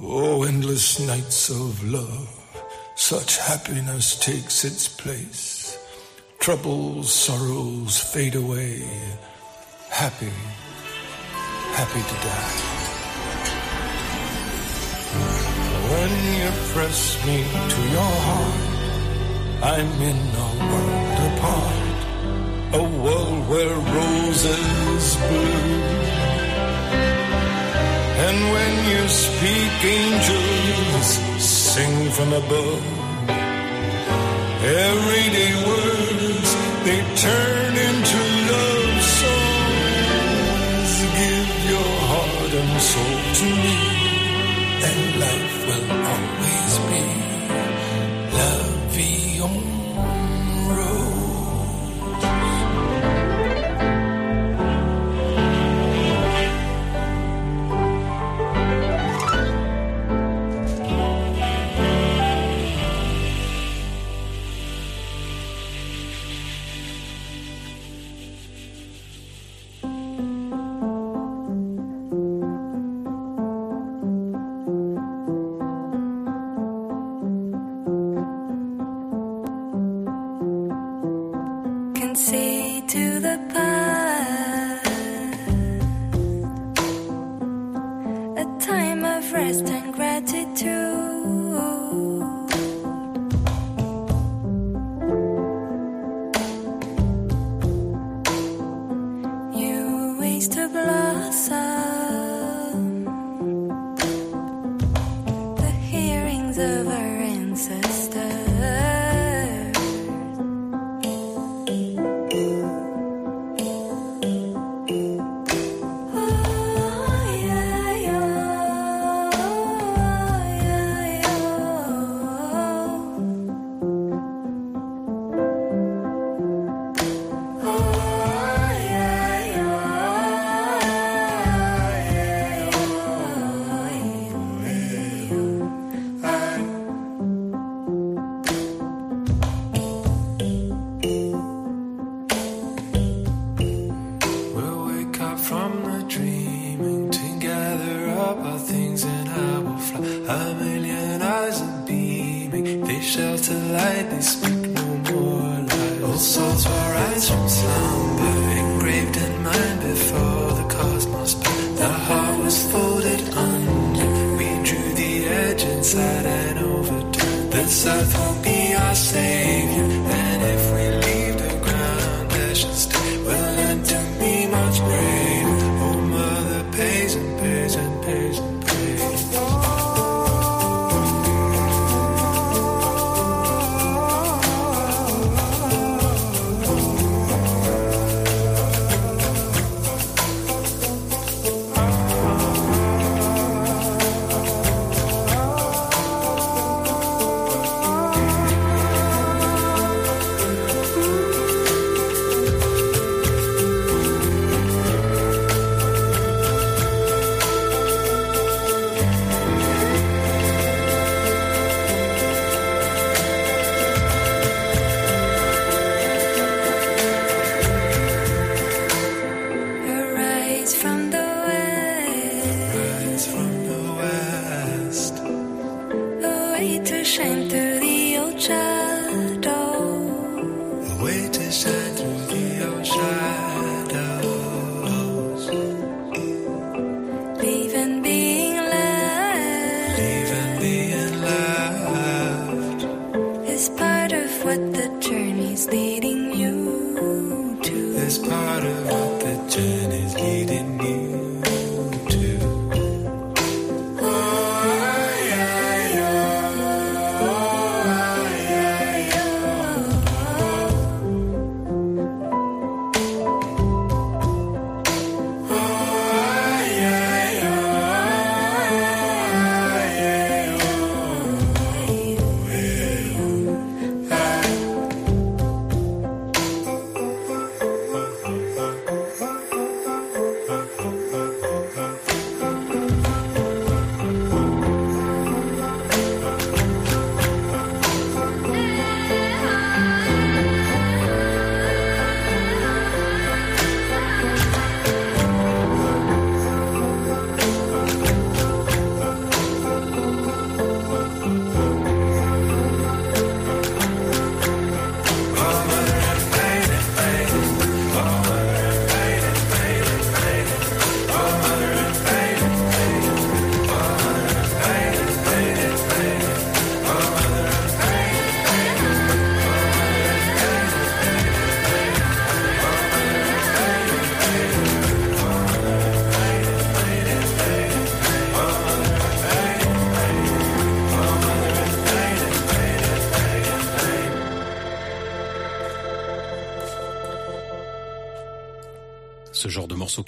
Oh, endless nights of love, such happiness takes its place. Troubles, sorrows fade away. Happy, happy to die. When you press me to your heart, I'm in a world apart, a world where roses bloom. And when you speak, angels sing from above. Everyday words, they turn into love songs. Give your heart and soul to me, and life will always be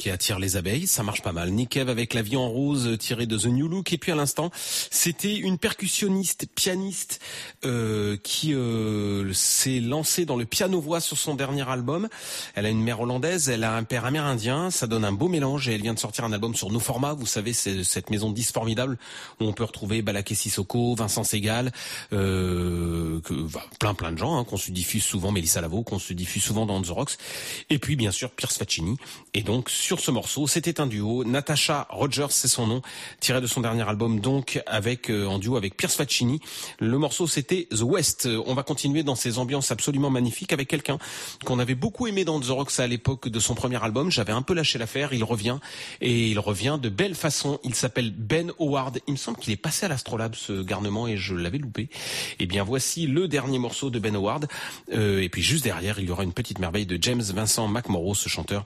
qui attire les abeilles, ça marche pas mal. Nick Cave avec la vie en rose euh, tiré de The New Look. Et puis à l'instant, c'était une percussionniste, pianiste euh, qui euh, s'est lancée dans le piano-voix sur son dernier album. Elle a une mère hollandaise, elle a un père amérindien. Ça donne un beau mélange et elle vient de sortir un album sur No Format. Vous savez, c'est cette maison de 10 formidable où on peut retrouver Balaké Sissoko, Vincent Segal, euh, que, bah, plein plein de gens hein, qu'on se diffuse souvent, Mélissa Lavo, qu'on se diffuse souvent dans The Rocks. Et puis bien sûr Pierce Faccini. Et donc sur ce morceau, c'était un duo. Natasha Rogers, c'est son nom, tiré de son dernier album donc avec euh, en duo avec Pierce Faccini. Le morceau c'était The West. On va continuer dans ces ambiances absolument magnifiques avec quelqu'un qu'on avait beaucoup aimé dans The Rocks à l'époque de son premier album. J'avais un peu lâché l'affaire. Il revient et il revient de belle façon. Il s'appelle Ben Howard. Il me semble qu'il est passé à l'Astrolabe ce garnement et je l'avais loupé. Eh bien voici le dernier morceau de Ben Howard. Euh, et puis juste derrière, il y aura une petite merveille de James Vincent McMorrow, ce chanteur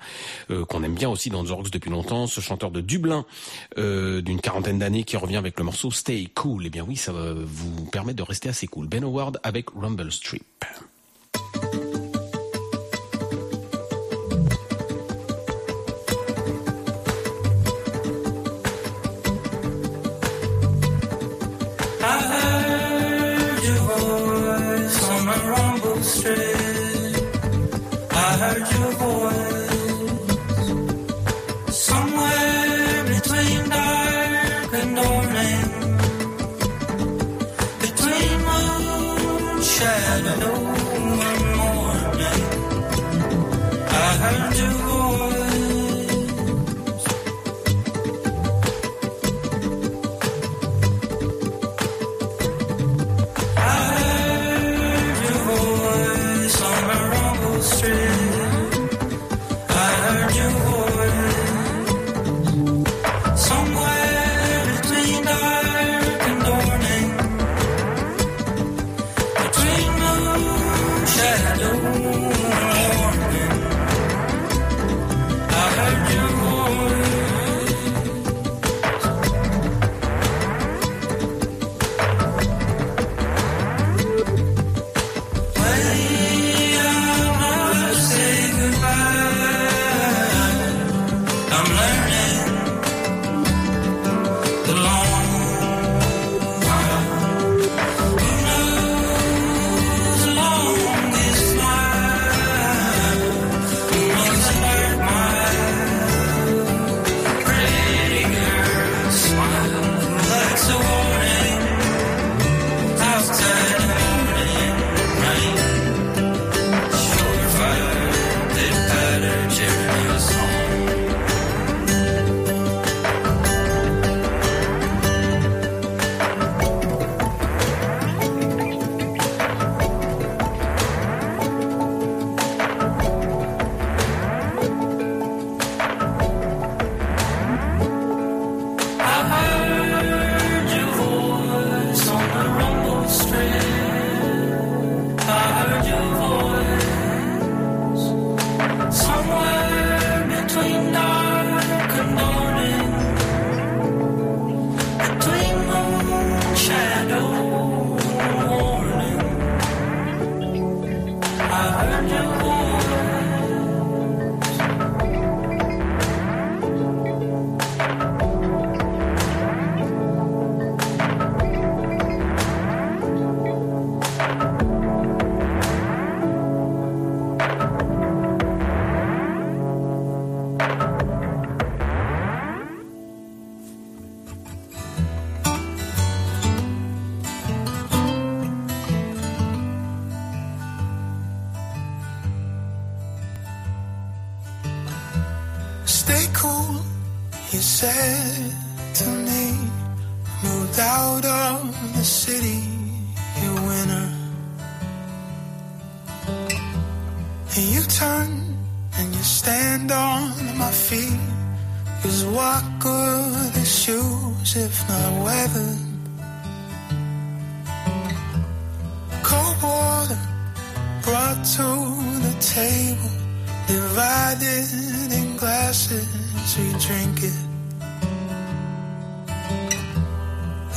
euh, qu'on aime bien aussi dans The Rocks depuis longtemps, ce chanteur de Dublin euh, d'une quarantaine d'années qui revient avec le morceau Stay Cool. Eh bien oui, ça va vous permettre de rester assez cool School Ben Howard avec Rumble Strip.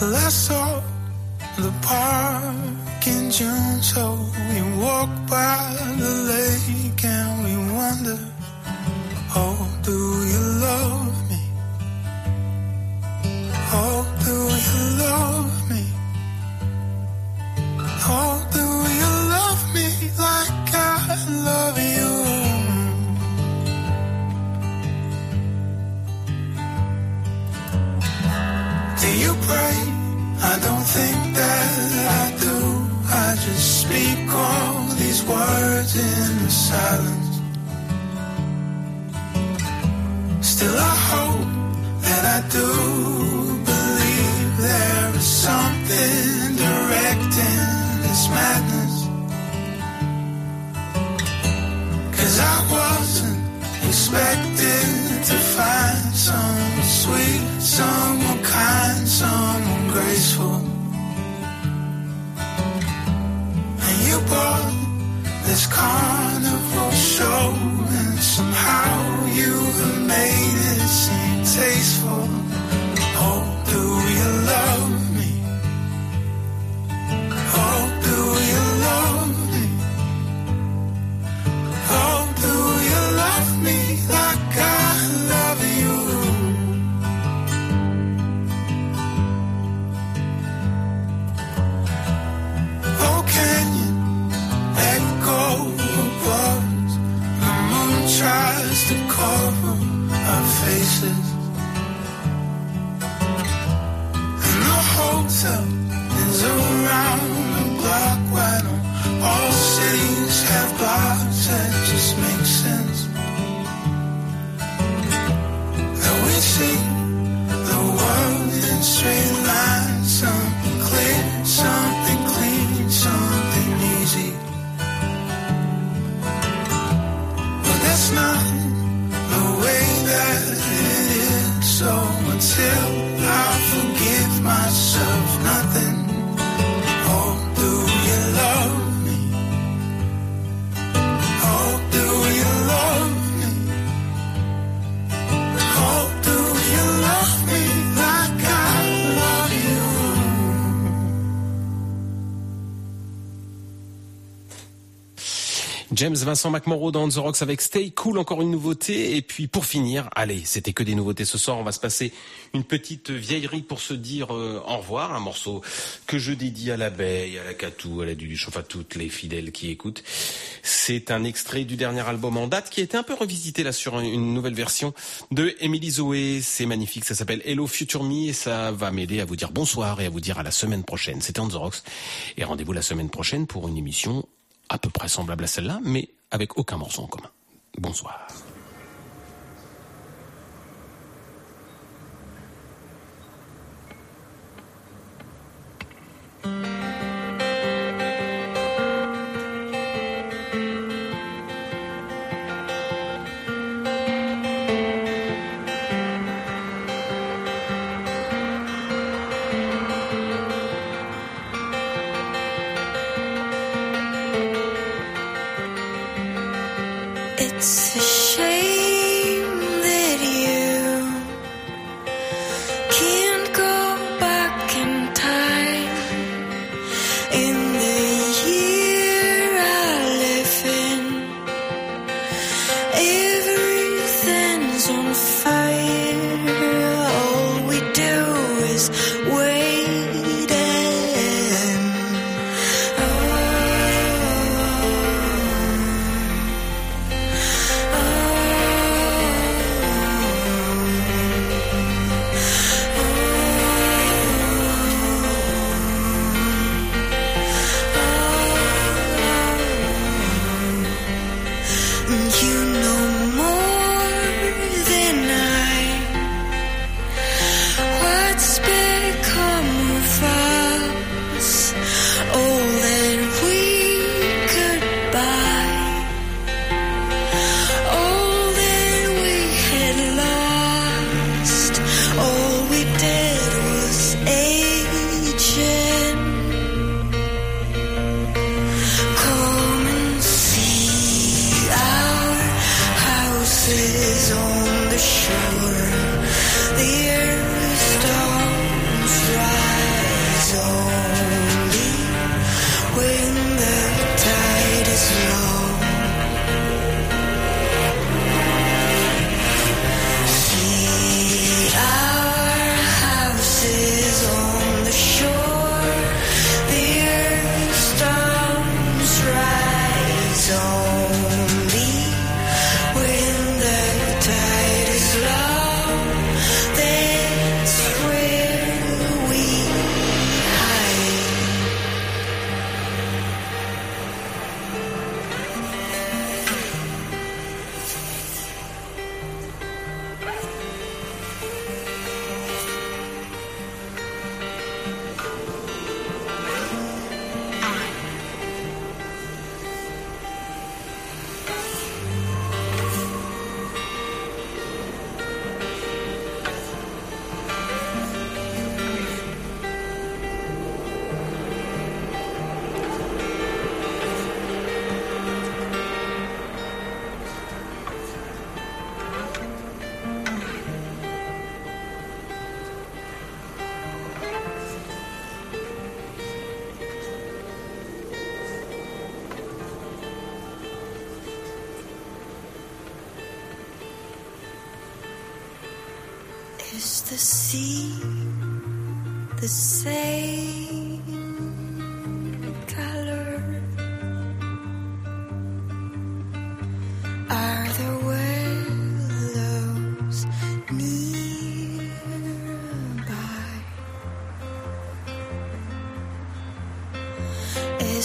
Well, I saw the park in June, so we walk by the lake and we wonder, oh, do you love? in the silence. Still, I hope that I do believe there is something directing this madness. Cause I wasn't expecting to find someone sweet, someone kind, someone graceful. And you brought carnival show, and somehow you have made it seem tasteful. so. James Vincent McMorrow dans avec Stay Cool, encore une nouveauté. Et puis pour finir, allez, c'était que des nouveautés ce soir. On va se passer une petite vieillerie pour se dire euh, au revoir. Un morceau que je dédie à l'abeille, à la catou, à la duduche, enfin toutes les fidèles qui écoutent. C'est un extrait du dernier album en date qui a été un peu revisité là sur une nouvelle version de Emily Zoé. C'est magnifique, ça s'appelle Hello Future Me et ça va m'aider à vous dire bonsoir et à vous dire à la semaine prochaine. C'était On The Rocks et rendez-vous la semaine prochaine pour une émission à peu près semblable à celle-là, mais avec aucun morceau en commun. Bonsoir.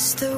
Is the